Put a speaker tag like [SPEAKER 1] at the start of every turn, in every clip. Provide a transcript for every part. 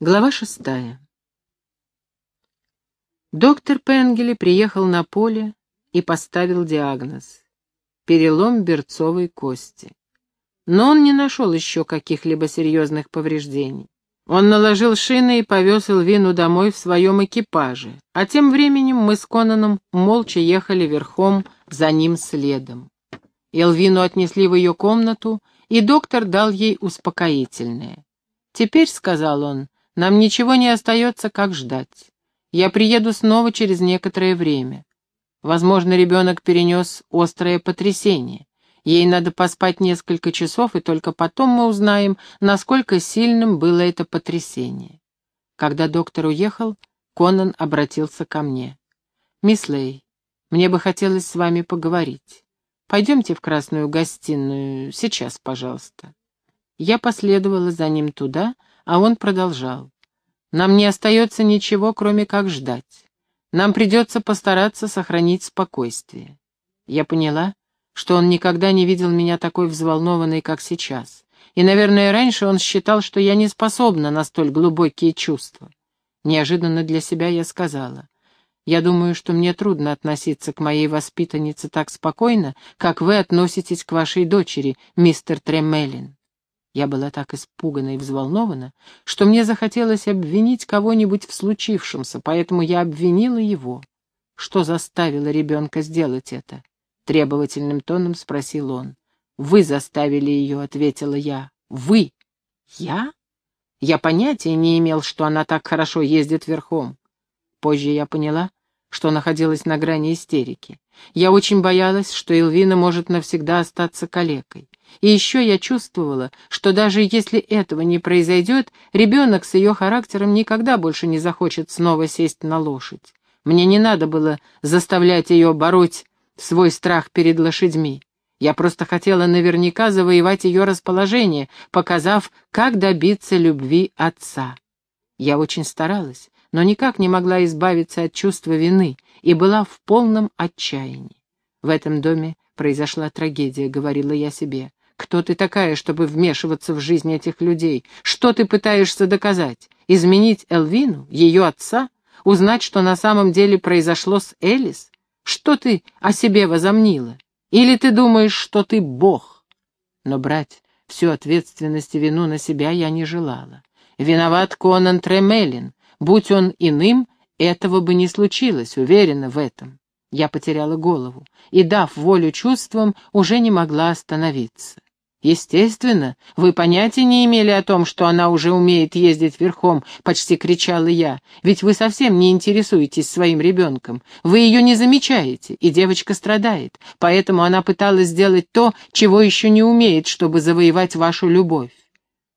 [SPEAKER 1] Глава шестая. Доктор Пенгели приехал на поле и поставил диагноз — перелом берцовой кости. Но он не нашел еще каких-либо серьезных повреждений. Он наложил шины и повез Элвину домой в своем экипаже, а тем временем мы с Конаном молча ехали верхом за ним следом. Элвину отнесли в ее комнату, и доктор дал ей успокоительное. «Теперь», — сказал он, — нам ничего не остается, как ждать. Я приеду снова через некоторое время. Возможно, ребенок перенес острое потрясение. Ей надо поспать несколько часов, и только потом мы узнаем, насколько сильным было это потрясение. Когда доктор уехал, Конан обратился ко мне. «Мисс Лей, мне бы хотелось с вами поговорить. Пойдемте в красную гостиную, сейчас, пожалуйста». Я последовала за ним туда, а он продолжал. «Нам не остается ничего, кроме как ждать. Нам придется постараться сохранить спокойствие». Я поняла, что он никогда не видел меня такой взволнованной, как сейчас. И, наверное, раньше он считал, что я не способна на столь глубокие чувства. Неожиданно для себя я сказала. «Я думаю, что мне трудно относиться к моей воспитаннице так спокойно, как вы относитесь к вашей дочери, мистер Тремелин. Я была так испугана и взволнована, что мне захотелось обвинить кого-нибудь в случившемся, поэтому я обвинила его. Что заставило ребенка сделать это? Требовательным тоном спросил он. «Вы заставили ее», — ответила я. «Вы?» «Я?» Я понятия не имел, что она так хорошо ездит верхом. Позже я поняла, что находилась на грани истерики. Я очень боялась, что Элвина может навсегда остаться калекой. И еще я чувствовала, что даже если этого не произойдет, ребенок с ее характером никогда больше не захочет снова сесть на лошадь. Мне не надо было заставлять ее бороть свой страх перед лошадьми. Я просто хотела наверняка завоевать ее расположение, показав, как добиться любви отца. Я очень старалась, но никак не могла избавиться от чувства вины и была в полном отчаянии. В этом доме произошла трагедия, говорила я себе. Кто ты такая, чтобы вмешиваться в жизнь этих людей? Что ты пытаешься доказать? Изменить Элвину, ее отца? Узнать, что на самом деле произошло с Элис? Что ты о себе возомнила? Или ты думаешь, что ты бог? Но брать всю ответственность и вину на себя я не желала. Виноват Конан Тремелин. Будь он иным, этого бы не случилось, уверена в этом. Я потеряла голову и, дав волю чувствам, уже не могла остановиться. «Естественно, вы понятия не имели о том, что она уже умеет ездить верхом», — почти кричала я. «Ведь вы совсем не интересуетесь своим ребенком. Вы ее не замечаете, и девочка страдает. Поэтому она пыталась сделать то, чего еще не умеет, чтобы завоевать вашу любовь».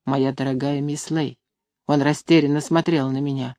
[SPEAKER 1] «Моя дорогая мисс Лей». Он растерянно смотрел на меня.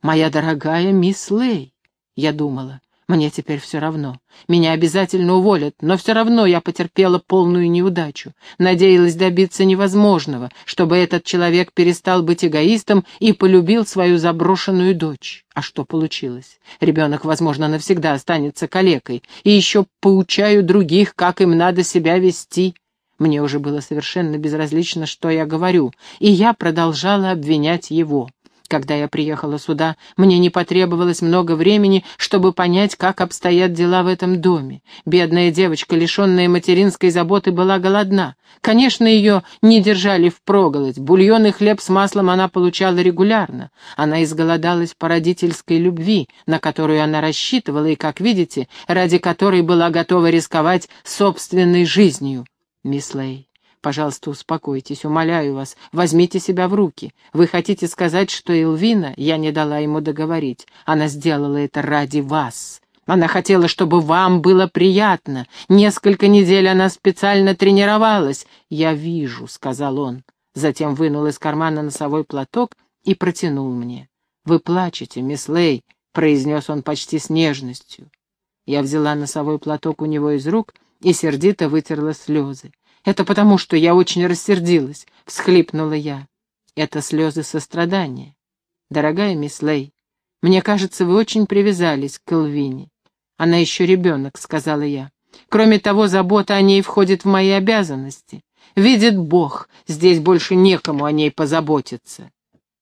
[SPEAKER 1] «Моя дорогая мисс Лей», — я думала. Мне теперь все равно. Меня обязательно уволят, но все равно я потерпела полную неудачу. Надеялась добиться невозможного, чтобы этот человек перестал быть эгоистом и полюбил свою заброшенную дочь. А что получилось? Ребенок, возможно, навсегда останется калекой. И еще поучаю других, как им надо себя вести. Мне уже было совершенно безразлично, что я говорю, и я продолжала обвинять его. Когда я приехала сюда, мне не потребовалось много времени, чтобы понять, как обстоят дела в этом доме. Бедная девочка, лишенная материнской заботы, была голодна. Конечно, ее не держали впроголодь. Бульон и хлеб с маслом она получала регулярно. Она изголодалась по родительской любви, на которую она рассчитывала и, как видите, ради которой была готова рисковать собственной жизнью. Мисс Лей, Пожалуйста, успокойтесь, умоляю вас, возьмите себя в руки. Вы хотите сказать, что Элвина, я не дала ему договорить, она сделала это ради вас. Она хотела, чтобы вам было приятно. Несколько недель она специально тренировалась. Я вижу, — сказал он. Затем вынул из кармана носовой платок и протянул мне. «Вы плачете, мисс Лей», — произнес он почти с нежностью. Я взяла носовой платок у него из рук и сердито вытерла слезы. «Это потому, что я очень рассердилась», — всхлипнула я. «Это слезы сострадания. Дорогая мисс Лей, мне кажется, вы очень привязались к Элвине. Она еще ребенок», — сказала я. «Кроме того, забота о ней входит в мои обязанности. Видит Бог, здесь больше некому о ней позаботиться».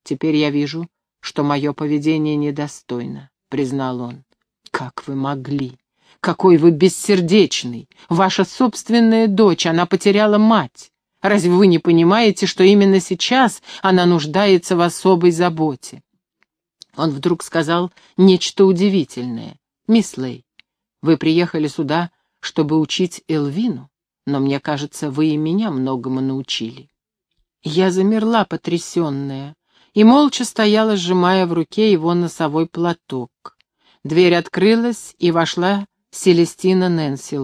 [SPEAKER 1] «Теперь я вижу, что мое поведение недостойно», — признал он. «Как вы могли? Какой вы бессердечный! Ваша собственная дочь, она потеряла мать. Разве вы не понимаете, что именно сейчас она нуждается в особой заботе?» Он вдруг сказал нечто удивительное. «Мисс Лей, вы приехали сюда, чтобы учить Элвину, но мне кажется, вы и меня многому научили». Я замерла, потрясенная, и молча стояла, сжимая в руке его носовой платок. Дверь открылась, и вошла Селестина Нэнси.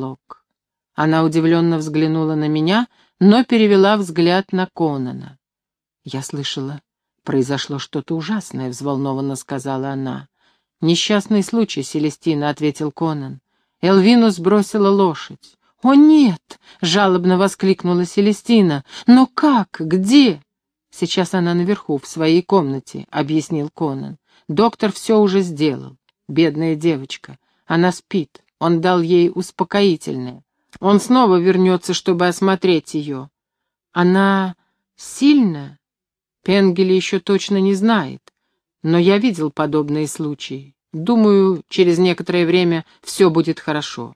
[SPEAKER 1] Она удивленно взглянула на меня, но перевела взгляд на Конана. Я слышала, произошло что-то ужасное, взволнованно сказала она. «Несчастный случай, Селестина», — ответил Конан. Элвину сбросила лошадь. «О, нет!» — жалобно воскликнула Селестина. «Но как? Где?» «Сейчас она наверху, в своей комнате», — объяснил Конан. «Доктор все уже сделал. Бедная девочка. Она спит. Он дал ей успокоительное. Он снова вернется, чтобы осмотреть ее. Она сильная? Пенгели еще точно не знает. Но я видел подобные случаи. Думаю, через некоторое время все будет хорошо.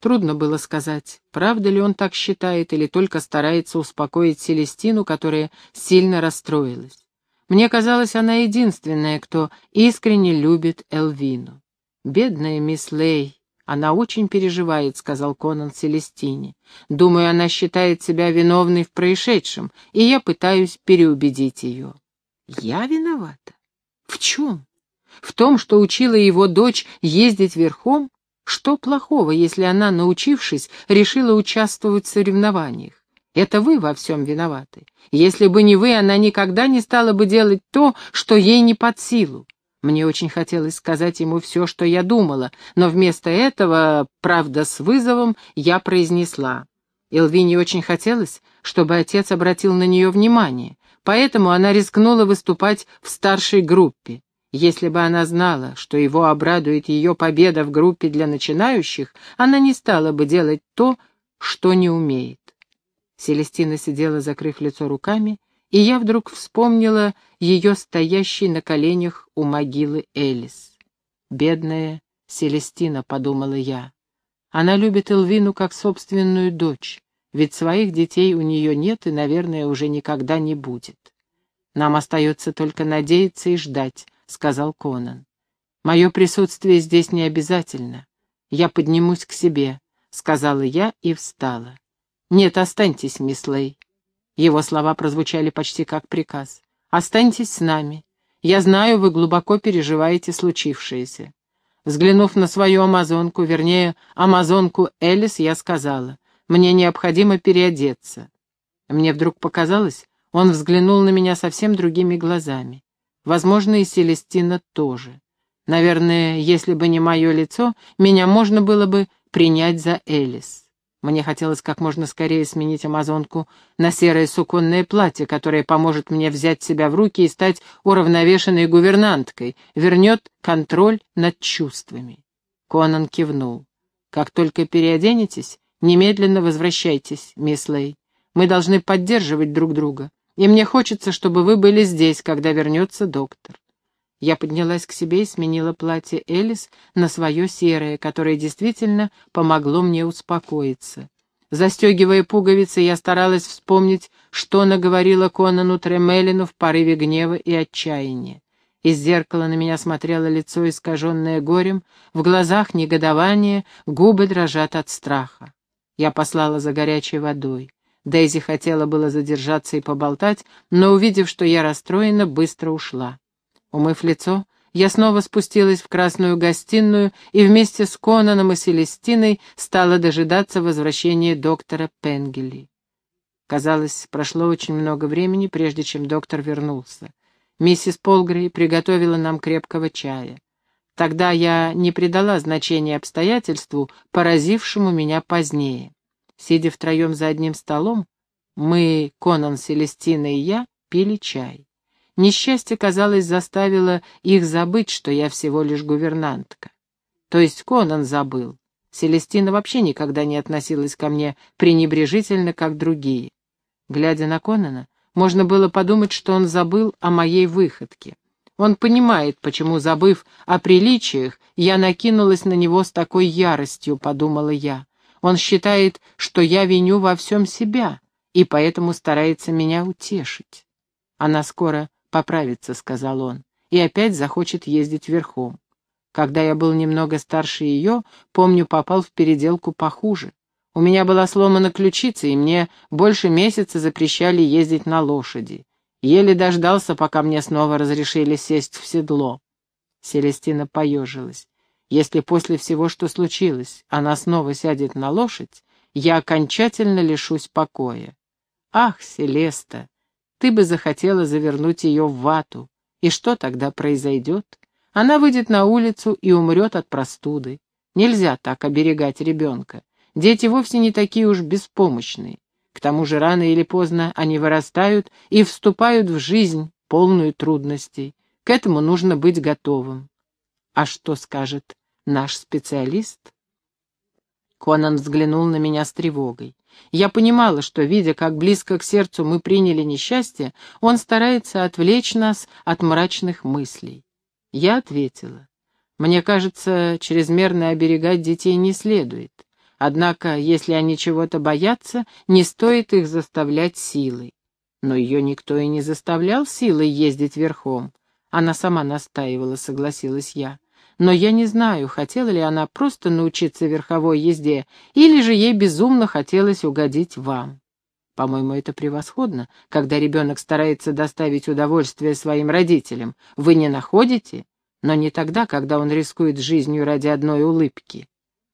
[SPEAKER 1] Трудно было сказать, правда ли он так считает или только старается успокоить Селестину, которая сильно расстроилась. Мне казалось, она единственная, кто искренне любит Элвину. «Бедная мисс Лей, она очень переживает», — сказал Конан Селестине. «Думаю, она считает себя виновной в происшедшем, и я пытаюсь переубедить ее». «Я виновата? В чем? В том, что учила его дочь ездить верхом? Что плохого, если она, научившись, решила участвовать в соревнованиях? Это вы во всем виноваты. Если бы не вы, она никогда не стала бы делать то, что ей не под силу. Мне очень хотелось сказать ему все, что я думала, но вместо этого, правда с вызовом, я произнесла. Элвине очень хотелось, чтобы отец обратил на нее внимание, поэтому она рискнула выступать в старшей группе. Если бы она знала, что его обрадует ее победа в группе для начинающих, она не стала бы делать то, что не умеет. Селестина сидела, закрыв лицо руками, и я вдруг вспомнила ее стоящей на коленях у могилы Элис. «Бедная Селестина», — подумала я. Она любит Элвину как собственную дочь, ведь своих детей у нее нет и, наверное, уже никогда не будет. Нам остается только надеяться и ждать, — сказал Конан. «Мое присутствие здесь не обязательно. Я поднимусь к себе», — сказала я и встала. «Нет, останьтесь, мисс Лей». Его слова прозвучали почти как приказ. «Останьтесь с нами. Я знаю, вы глубоко переживаете случившееся». Взглянув на свою амазонку, вернее, амазонку Элис, я сказала, «Мне необходимо переодеться». Мне вдруг показалось, он взглянул на меня совсем другими глазами. Возможно, и Селестина тоже. Наверное, если бы не мое лицо, меня можно было бы принять за Элис. Мне хотелось как можно скорее сменить амазонку на серое суконное платье, которое поможет мне взять себя в руки и стать уравновешенной гувернанткой, вернет контроль над чувствами. Конан кивнул. «Как только переоденетесь, немедленно возвращайтесь, мисс Лей. Мы должны поддерживать друг друга и мне хочется, чтобы вы были здесь, когда вернется доктор. Я поднялась к себе и сменила платье Элис на свое серое, которое действительно помогло мне успокоиться. Застегивая пуговицы, я старалась вспомнить, что наговорила Конану Тремелину в порыве гнева и отчаяния. Из зеркала на меня смотрело лицо, искаженное горем, в глазах негодование, губы дрожат от страха. Я послала за горячей водой. Дейзи хотела было задержаться и поболтать, но, увидев, что я расстроена, быстро ушла. Умыв лицо, я снова спустилась в красную гостиную и вместе с Конаном и Селестиной стала дожидаться возвращения доктора Пенгели. Казалось, прошло очень много времени, прежде чем доктор вернулся. Миссис Полгрей приготовила нам крепкого чая. Тогда я не придала значения обстоятельству, поразившему меня позднее. Сидя втроем за одним столом, мы, Конан, Селестина и я, пили чай. Несчастье, казалось, заставило их забыть, что я всего лишь гувернантка. То есть Конан забыл. Селестина вообще никогда не относилась ко мне пренебрежительно, как другие. Глядя на Конана, можно было подумать, что он забыл о моей выходке. Он понимает, почему, забыв о приличиях, я накинулась на него с такой яростью, подумала я. Он считает, что я виню во всем себя, и поэтому старается меня утешить. Она скоро поправится, сказал он, и опять захочет ездить верхом. Когда я был немного старше ее, помню, попал в переделку похуже. У меня была сломана ключица, и мне больше месяца запрещали ездить на лошади. Еле дождался, пока мне снова разрешили сесть в седло. Селестина поежилась. Если после всего, что случилось, она снова сядет на лошадь, я окончательно лишусь покоя. Ах, Селеста, ты бы захотела завернуть ее в вату. И что тогда произойдет? Она выйдет на улицу и умрет от простуды. Нельзя так оберегать ребенка. Дети вовсе не такие уж беспомощные. К тому же рано или поздно они вырастают и вступают в жизнь, полную трудностей. К этому нужно быть готовым. А что скажет наш специалист? Конан взглянул на меня с тревогой. Я понимала, что, видя, как близко к сердцу мы приняли несчастье, он старается отвлечь нас от мрачных мыслей. Я ответила. Мне кажется, чрезмерно оберегать детей не следует. Однако, если они чего-то боятся, не стоит их заставлять силой. Но ее никто и не заставлял силой ездить верхом. Она сама настаивала, согласилась я. Но я не знаю, хотела ли она просто научиться верховой езде, или же ей безумно хотелось угодить вам. По-моему, это превосходно, когда ребенок старается доставить удовольствие своим родителям. Вы не находите? Но не тогда, когда он рискует жизнью ради одной улыбки.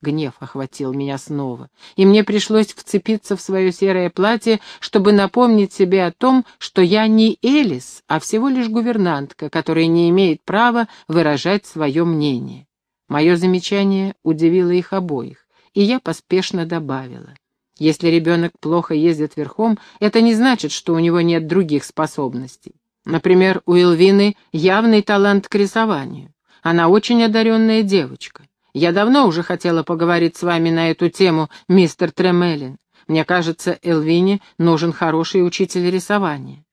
[SPEAKER 1] Гнев охватил меня снова, и мне пришлось вцепиться в свое серое платье, чтобы напомнить себе о том, что я не Элис, а всего лишь гувернантка, которая не имеет права выражать свое мнение. Мое замечание удивило их обоих, и я поспешно добавила. Если ребенок плохо ездит верхом, это не значит, что у него нет других способностей. Например, у Элвины явный талант к рисованию. Она очень одаренная девочка. Я давно уже хотела поговорить с вами на эту тему, мистер Тремелин. Мне кажется, Элвине нужен хороший учитель рисования».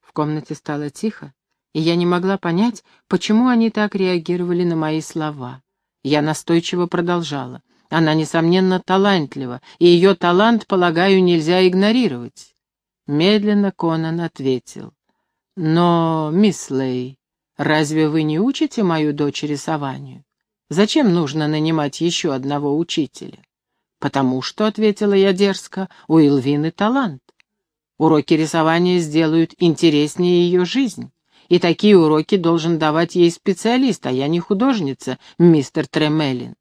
[SPEAKER 1] В комнате стало тихо, и я не могла понять, почему они так реагировали на мои слова. Я настойчиво продолжала. Она, несомненно, талантлива, и ее талант, полагаю, нельзя игнорировать. Медленно Конан ответил. «Но, мисс Лей, разве вы не учите мою дочь рисованию? Зачем нужно нанимать еще одного учителя? Потому что, — ответила я дерзко, — у Илвины талант. Уроки рисования сделают интереснее ее жизнь. И такие уроки должен давать ей специалист, а я не художница, мистер Тремелин.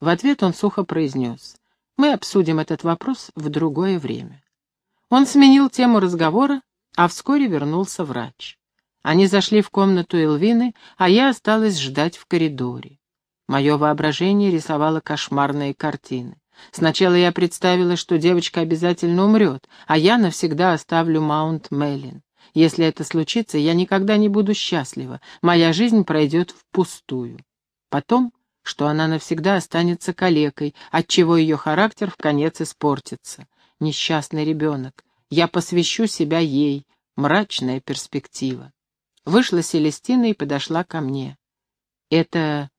[SPEAKER 1] В ответ он сухо произнес. Мы обсудим этот вопрос в другое время. Он сменил тему разговора, а вскоре вернулся врач. Они зашли в комнату Элвины, а я осталась ждать в коридоре. Мое воображение рисовало кошмарные картины. Сначала я представила, что девочка обязательно умрет, а я навсегда оставлю Маунт Меллин. Если это случится, я никогда не буду счастлива, моя жизнь пройдет впустую. Потом, что она навсегда останется калекой, отчего ее характер в конец испортится. Несчастный ребенок. Я посвящу себя ей. Мрачная перспектива. Вышла Селестина и подошла ко мне. Это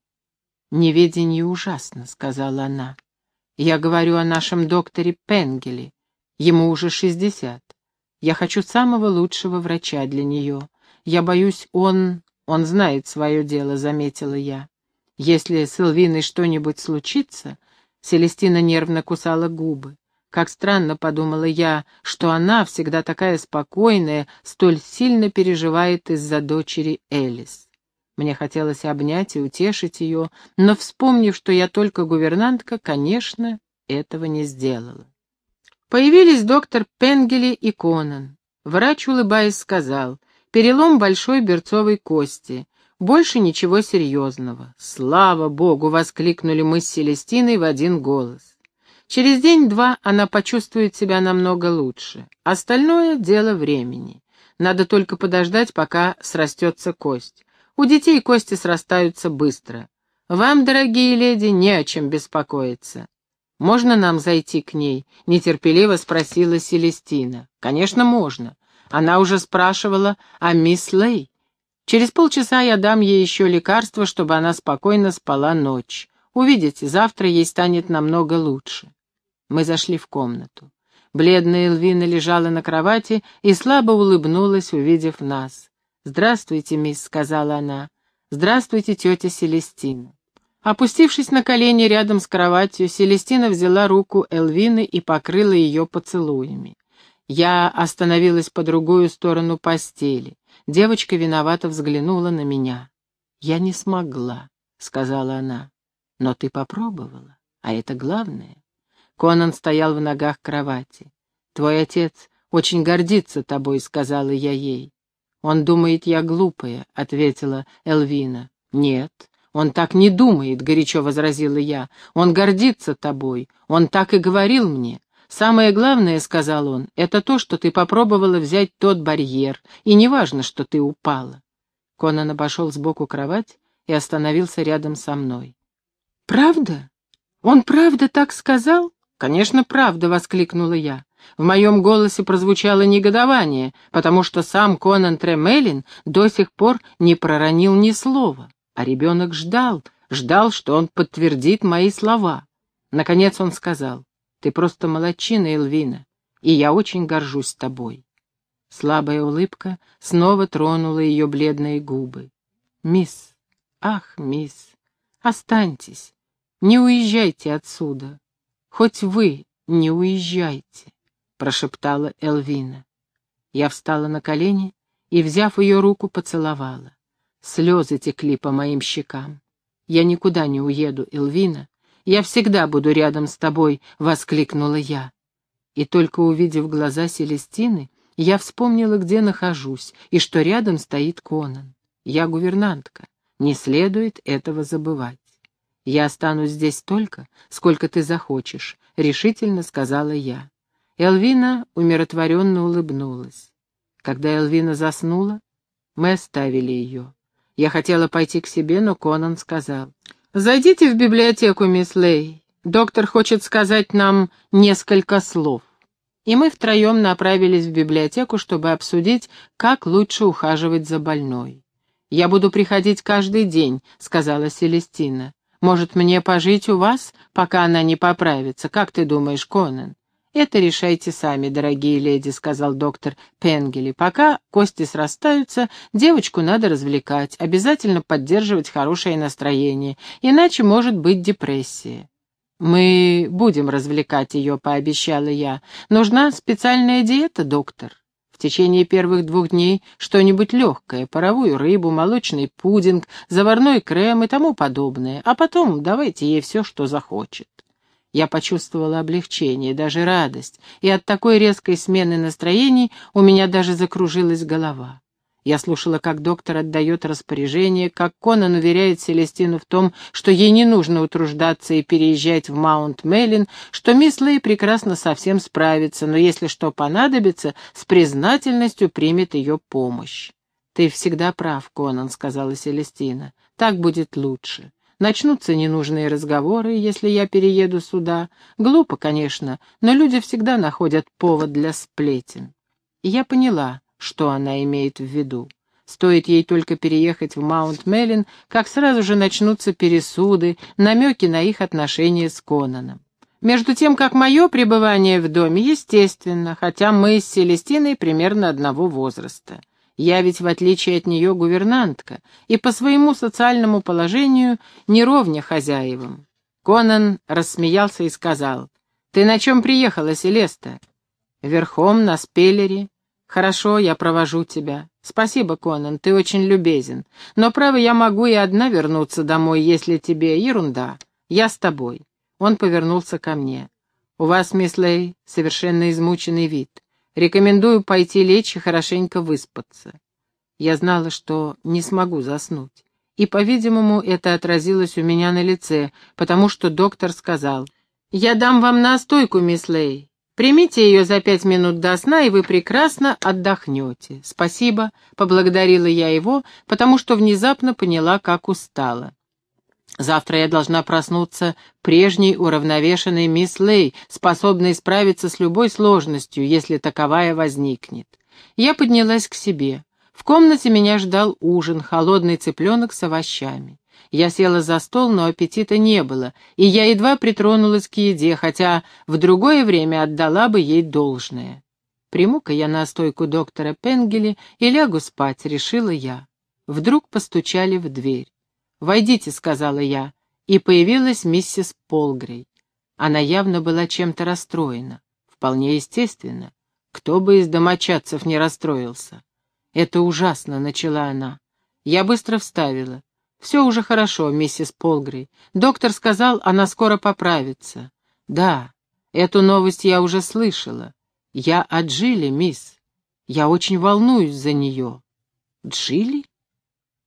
[SPEAKER 1] «Неведение ужасно», — сказала она. «Я говорю о нашем докторе Пенгеле. Ему уже шестьдесят. Я хочу самого лучшего врача для нее. Я боюсь, он... он знает свое дело», — заметила я. «Если с Элвиной что-нибудь случится...» Селестина нервно кусала губы. Как странно, подумала я, что она, всегда такая спокойная, столь сильно переживает из-за дочери Элис. Мне хотелось обнять и утешить ее, но, вспомнив, что я только гувернантка, конечно, этого не сделала. Появились доктор Пенгели и Конан. Врач, улыбаясь, сказал, перелом большой берцовой кости. Больше ничего серьезного. «Слава Богу!» — воскликнули мы с Селестиной в один голос. Через день-два она почувствует себя намного лучше. Остальное — дело времени. Надо только подождать, пока срастется кость. У детей кости срастаются быстро. Вам, дорогие леди, не о чем беспокоиться. «Можно нам зайти к ней?» — нетерпеливо спросила Селестина. «Конечно, можно. Она уже спрашивала о мисс Лей. Через полчаса я дам ей еще лекарство, чтобы она спокойно спала ночь. Увидите, завтра ей станет намного лучше. Мы зашли в комнату. Бледная Элвина лежала на кровати и слабо улыбнулась, увидев нас. «Здравствуйте, мисс», — сказала она. «Здравствуйте, тетя Селестина». Опустившись на колени рядом с кроватью, Селестина взяла руку Элвины и покрыла ее поцелуями. Я остановилась по другую сторону постели. Девочка виновато взглянула на меня. «Я не смогла», — сказала она. «Но ты попробовала, а это главное». Конан стоял в ногах кровати. «Твой отец очень гордится тобой», — сказала я ей. «Он думает, я глупая», — ответила Элвина. «Нет, он так не думает», — горячо возразила я. «Он гордится тобой. Он так и говорил мне. «Самое главное, — сказал он, — это то, что ты попробовала взять тот барьер, и неважно, что ты упала». Конан обошел сбоку кровать и остановился рядом со мной. «Правда? Он правда так сказал?» «Конечно, правда!» — воскликнула я. В моем голосе прозвучало негодование, потому что сам Конан Тремелин до сих пор не проронил ни слова, а ребенок ждал, ждал, что он подтвердит мои слова. Наконец он сказал, ты просто молодчина, Элвина, и я очень горжусь тобой. Слабая улыбка снова тронула ее бледные губы. «Мисс, ах, мисс, останьтесь, не уезжайте отсюда, хоть вы не уезжайте», — прошептала Элвина. Я встала на колени и, взяв ее руку, поцеловала. Слезы текли по моим щекам. «Я никуда не уеду, Элвина, я всегда буду рядом с тобой», — воскликнула я. И только увидев глаза Селестины, я вспомнила, где нахожусь, и что рядом стоит Конан. Я гувернантка, не следует этого забывать. «Я останусь здесь столько, сколько ты захочешь», — решительно сказала я. Элвина умиротворенно улыбнулась. Когда Элвина заснула, мы оставили ее. Я хотела пойти к себе, но Конан сказал, «Зайдите в библиотеку, мисс Лей. Доктор хочет сказать нам несколько слов». И мы втроем направились в библиотеку, чтобы обсудить, как лучше ухаживать за больной. «Я буду приходить каждый день», — сказала Селестина. «Может, мне пожить у вас, пока она не поправится? Как ты думаешь, Конан?» «Это решайте сами, дорогие леди», — сказал доктор Пенгели. «Пока кости срастаются, девочку надо развлекать, обязательно поддерживать хорошее настроение, иначе может быть депрессия». «Мы будем развлекать ее», — пообещала я. «Нужна специальная диета, доктор?» В течение первых двух дней что-нибудь легкое, паровую рыбу, молочный пудинг, заварной крем и тому подобное, а потом давайте ей все, что захочет. Я почувствовала облегчение, даже радость, и от такой резкой смены настроений у меня даже закружилась голова. Я слушала, как доктор отдает распоряжение, как Конан уверяет Селестину в том, что ей не нужно утруждаться и переезжать в Маунт-Меллин, что мисс Лей прекрасно совсем справится, но если что понадобится, с признательностью примет ее помощь. «Ты всегда прав, Конан», — сказала Селестина. «Так будет лучше. Начнутся ненужные разговоры, если я перееду сюда. Глупо, конечно, но люди всегда находят повод для сплетен. И я поняла, что она имеет в виду. Стоит ей только переехать в Маунт-Меллин, как сразу же начнутся пересуды, намеки на их отношения с Конаном. Между тем, как мое пребывание в доме, естественно, хотя мы с Селестиной примерно одного возраста. Я ведь, в отличие от нее, гувернантка, и по своему социальному положению не ровня хозяевам. Конан рассмеялся и сказал, «Ты на чем приехала, Селеста?» «Верхом, на спеллере. Хорошо, я провожу тебя. Спасибо, Конан, ты очень любезен. Но, право, я могу и одна вернуться домой, если тебе ерунда. Я с тобой». Он повернулся ко мне. «У вас, мисс Лей, совершенно измученный вид. Рекомендую пойти лечь и хорошенько выспаться. Я знала, что не смогу заснуть. И, по-видимому, это отразилось у меня на лице, потому что доктор сказал, «Я дам вам настойку, мисс Лей. Примите ее за пять минут до сна, и вы прекрасно отдохнете. Спасибо», — поблагодарила я его, потому что внезапно поняла, как устала. Завтра я должна проснуться прежней уравновешенной мисс Лей, способной справиться с любой сложностью, если таковая возникнет. Я поднялась к себе. В комнате меня ждал ужин, холодный цыпленок с овощами. Я села за стол, но аппетита не было, и я едва притронулась к еде, хотя в другое время отдала бы ей должное. Приму-ка я настойку доктора Пенгели и лягу спать, решила я. Вдруг постучали в дверь. «Войдите», — сказала я, и появилась миссис Полгрей. Она явно была чем-то расстроена. Вполне естественно. Кто бы из домочадцев не расстроился. «Это ужасно», — начала она. Я быстро вставила. «Все уже хорошо, миссис Полгрей. Доктор сказал, она скоро поправится». «Да, эту новость я уже слышала. Я о Джилли, мисс. Я очень волнуюсь за нее». «Джилли?»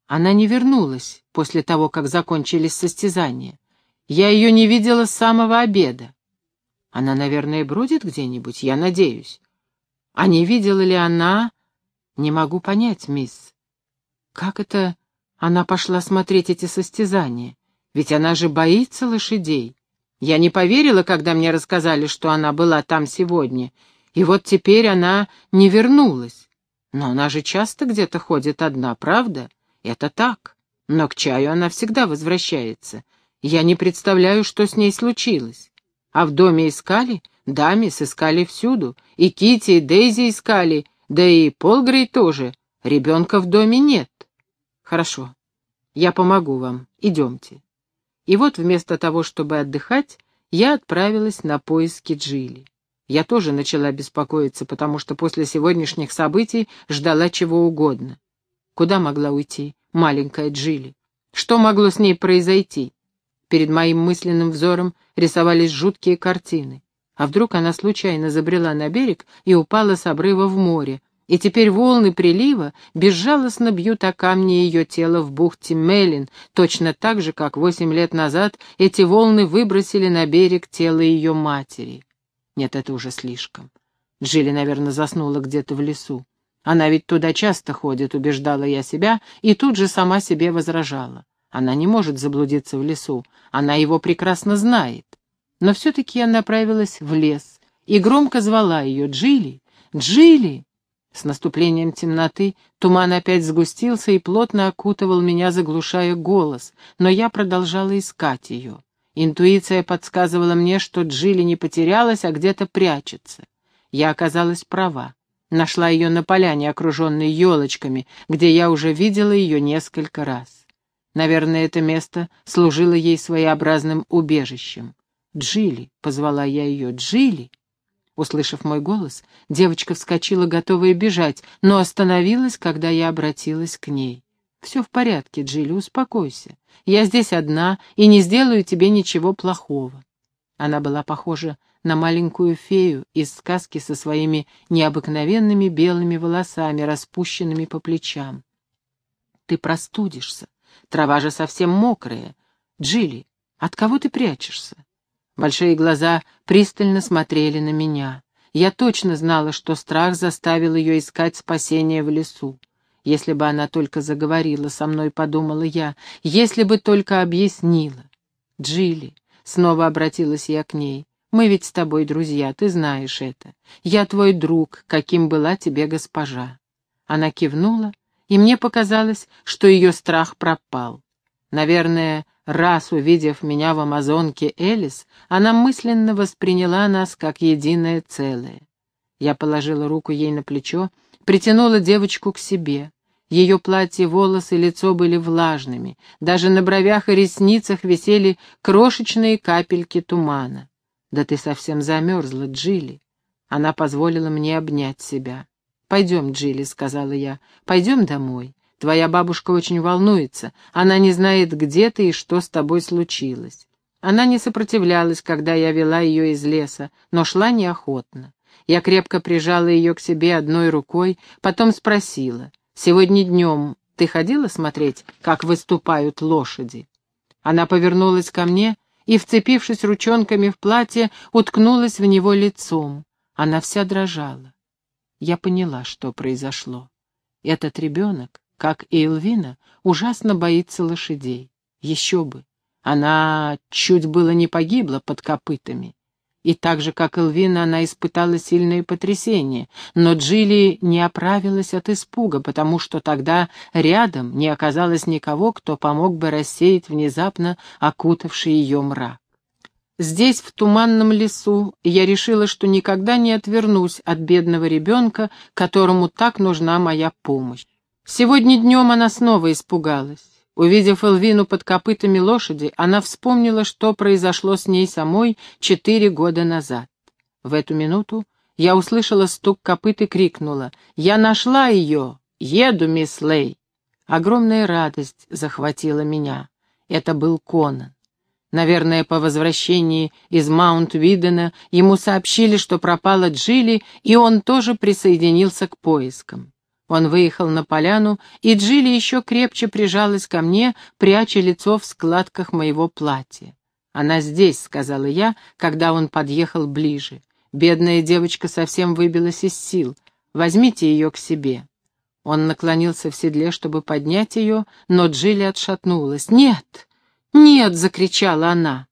[SPEAKER 1] Она не вернулась после того, как закончились состязания. Я ее не видела с самого обеда. Она, наверное, бродит где-нибудь, я надеюсь. А не видела ли она... Не могу понять, мисс. Как это она пошла смотреть эти состязания? Ведь она же боится лошадей. Я не поверила, когда мне рассказали, что она была там сегодня. И вот теперь она не вернулась. Но она же часто где-то ходит одна, правда? Это так. Но к чаю она всегда возвращается. Я не представляю, что с ней случилось. А в доме искали? Да, мисс, искали всюду. И Кити, и Дейзи искали, да и Полгрей тоже. Ребенка в доме нет. Хорошо. Я помогу вам. Идемте. И вот вместо того, чтобы отдыхать, я отправилась на поиски Джилли. Я тоже начала беспокоиться, потому что после сегодняшних событий ждала чего угодно. Куда могла уйти маленькая Джилли? Что могло с ней произойти? Перед моим мысленным взором рисовались жуткие картины. А вдруг она случайно забрела на берег и упала с обрыва в море, и теперь волны прилива безжалостно бьют о камни ее тела в бухте Мелин, точно так же, как восемь лет назад эти волны выбросили на берег тело ее матери. Нет, это уже слишком. Джилли, наверное, заснула где-то в лесу. Она ведь туда часто ходит, убеждала я себя, и тут же сама себе возражала. Она не может заблудиться в лесу, она его прекрасно знает. Но все-таки я направилась в лес и громко звала ее «Джилли! Джилли!». С наступлением темноты туман опять сгустился и плотно окутывал меня, заглушая голос, но я продолжала искать ее. Интуиция подсказывала мне, что Джилли не потерялась, а где-то прячется. Я оказалась права. Нашла ее на поляне, окруженной елочками, где я уже видела ее несколько раз. Наверное, это место служило ей своеобразным убежищем. «Джилли!» — позвала я ее. «Джилли!» Услышав мой голос, девочка вскочила, готовая бежать, но остановилась, когда я обратилась к ней. «Все в порядке, Джилли, успокойся. Я здесь одна и не сделаю тебе ничего плохого». Она была похожа на маленькую фею из сказки со своими необыкновенными белыми волосами, распущенными по плечам. «Ты простудишься. Трава же совсем мокрая. Джилли, от кого ты прячешься? Большие глаза пристально смотрели на меня. Я точно знала, что страх заставил ее искать спасение в лесу. Если бы она только заговорила со мной, подумала я, если бы только объяснила. Джилли, снова обратилась я к ней, мы ведь с тобой друзья, ты знаешь это. Я твой друг, каким была тебе госпожа. Она кивнула и мне показалось, что ее страх пропал. Наверное, раз увидев меня в Амазонке Элис, она мысленно восприняла нас как единое целое. Я положила руку ей на плечо, притянула девочку к себе. Ее платье, волосы, лицо были влажными, даже на бровях и ресницах висели крошечные капельки тумана. «Да ты совсем замерзла, Джилли!» Она позволила мне обнять себя. «Пойдем, Джилли», — сказала я, — «пойдем домой. Твоя бабушка очень волнуется. Она не знает, где ты и что с тобой случилось». Она не сопротивлялась, когда я вела ее из леса, но шла неохотно. Я крепко прижала ее к себе одной рукой, потом спросила, «Сегодня днем ты ходила смотреть, как выступают лошади?» Она повернулась ко мне и, вцепившись ручонками в платье, уткнулась в него лицом. Она вся дрожала. Я поняла, что произошло. Этот ребенок, как и Элвина, ужасно боится лошадей. Еще бы. Она чуть было не погибла под копытами. И так же, как Элвина, она испытала сильное потрясение, но Джилли не оправилась от испуга, потому что тогда рядом не оказалось никого, кто помог бы рассеять внезапно окутавший ее мрак. Здесь, в туманном лесу, я решила, что никогда не отвернусь от бедного ребенка, которому так нужна моя помощь. Сегодня днем она снова испугалась. Увидев Элвину под копытами лошади, она вспомнила, что произошло с ней самой четыре года назад. В эту минуту я услышала стук копыт и крикнула «Я нашла ее! Еду, мисс Лей!» Огромная радость захватила меня. Это был Конан. Наверное, по возвращении из Маунт-Видена ему сообщили, что пропала Джилли, и он тоже присоединился к поискам. Он выехал на поляну, и Джилли еще крепче прижалась ко мне, пряча лицо в складках моего платья. «Она здесь», — сказала я, когда он подъехал ближе. «Бедная девочка совсем выбилась из сил. Возьмите ее к себе». Он наклонился в седле, чтобы поднять ее, но Джилли отшатнулась. «Нет! Нет!» — закричала она.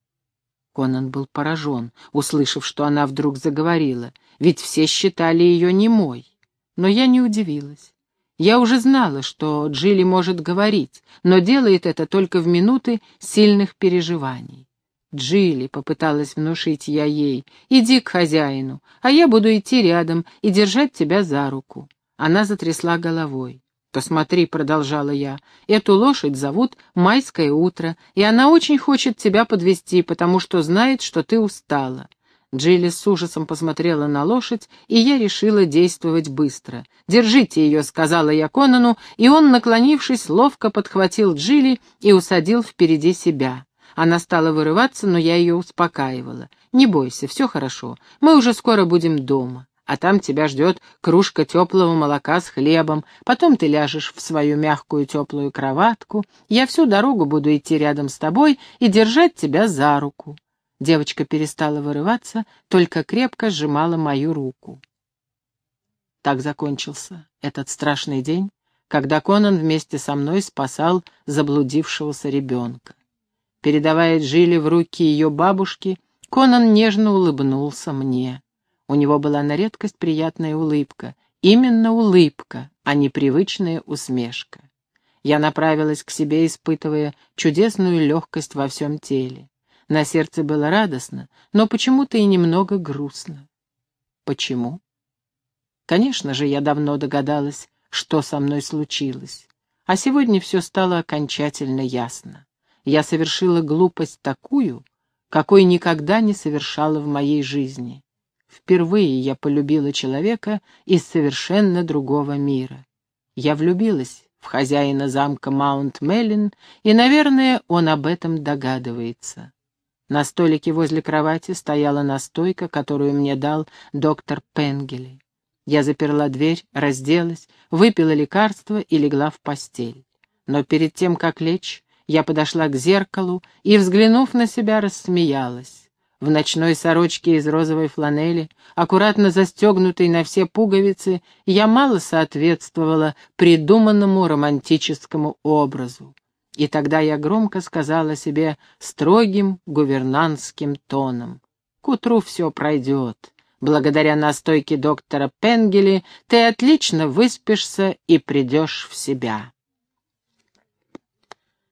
[SPEAKER 1] Конан был поражен, услышав, что она вдруг заговорила, ведь все считали ее немой. Но я не удивилась. Я уже знала, что Джилли может говорить, но делает это только в минуты сильных переживаний. «Джилли», — попыталась внушить я ей, — «иди к хозяину, а я буду идти рядом и держать тебя за руку». Она затрясла головой. «Посмотри», — продолжала я, — «эту лошадь зовут Майское утро, и она очень хочет тебя подвести, потому что знает, что ты устала. Джилли с ужасом посмотрела на лошадь, и я решила действовать быстро. «Держите ее», — сказала я Конану, и он, наклонившись, ловко подхватил Джилли и усадил впереди себя. Она стала вырываться, но я ее успокаивала. «Не бойся, все хорошо. Мы уже скоро будем дома. А там тебя ждет кружка теплого молока с хлебом. Потом ты ляжешь в свою мягкую теплую кроватку. Я всю дорогу буду идти рядом с тобой и держать тебя за руку». Девочка перестала вырываться, только крепко сжимала мою руку. Так закончился этот страшный день, когда Конан вместе со мной спасал заблудившегося ребенка. Передавая Джилли в руки ее бабушки, Конан нежно улыбнулся мне. У него была на редкость приятная улыбка. Именно улыбка, а не привычная усмешка. Я направилась к себе, испытывая чудесную легкость во всем теле. На сердце было радостно, но почему-то и немного грустно. Почему? Конечно же, я давно догадалась, что со мной случилось. А сегодня все стало окончательно ясно. Я совершила глупость такую, какой никогда не совершала в моей жизни. Впервые я полюбила человека из совершенно другого мира. Я влюбилась в хозяина замка Маунт-Меллин, и, наверное, он об этом догадывается. На столике возле кровати стояла настойка, которую мне дал доктор Пенгели. Я заперла дверь, разделась, выпила лекарство и легла в постель. Но перед тем, как лечь, я подошла к зеркалу и, взглянув на себя, рассмеялась. В ночной сорочке из розовой фланели, аккуратно застегнутой на все пуговицы, я мало соответствовала придуманному романтическому образу. И тогда я громко сказала себе строгим гувернантским тоном. К утру все пройдет. Благодаря настойке доктора Пенгели ты отлично выспишься и придешь в себя.